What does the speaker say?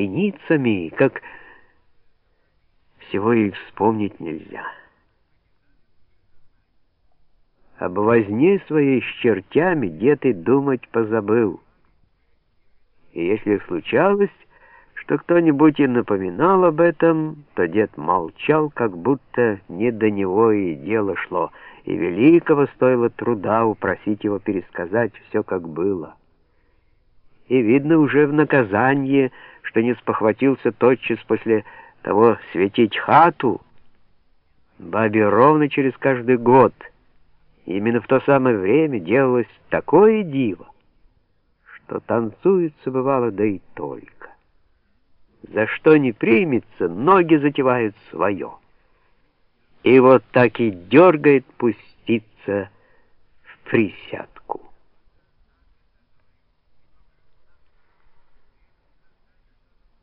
синицами, как... Всего и вспомнить нельзя. Об возне своей с чертями дед и думать позабыл. И если случалось, что кто-нибудь и напоминал об этом, то дед молчал, как будто не до него и дело шло, и великого стоило труда упросить его пересказать все, как было. И видно уже в наказании, что не спохватился тотчас после того светить хату, бабе ровно через каждый год, именно в то самое время делалось такое диво, что танцуется бывало да и только. За что не примется, ноги затевают свое. И вот так и дергает пуститься в присядку.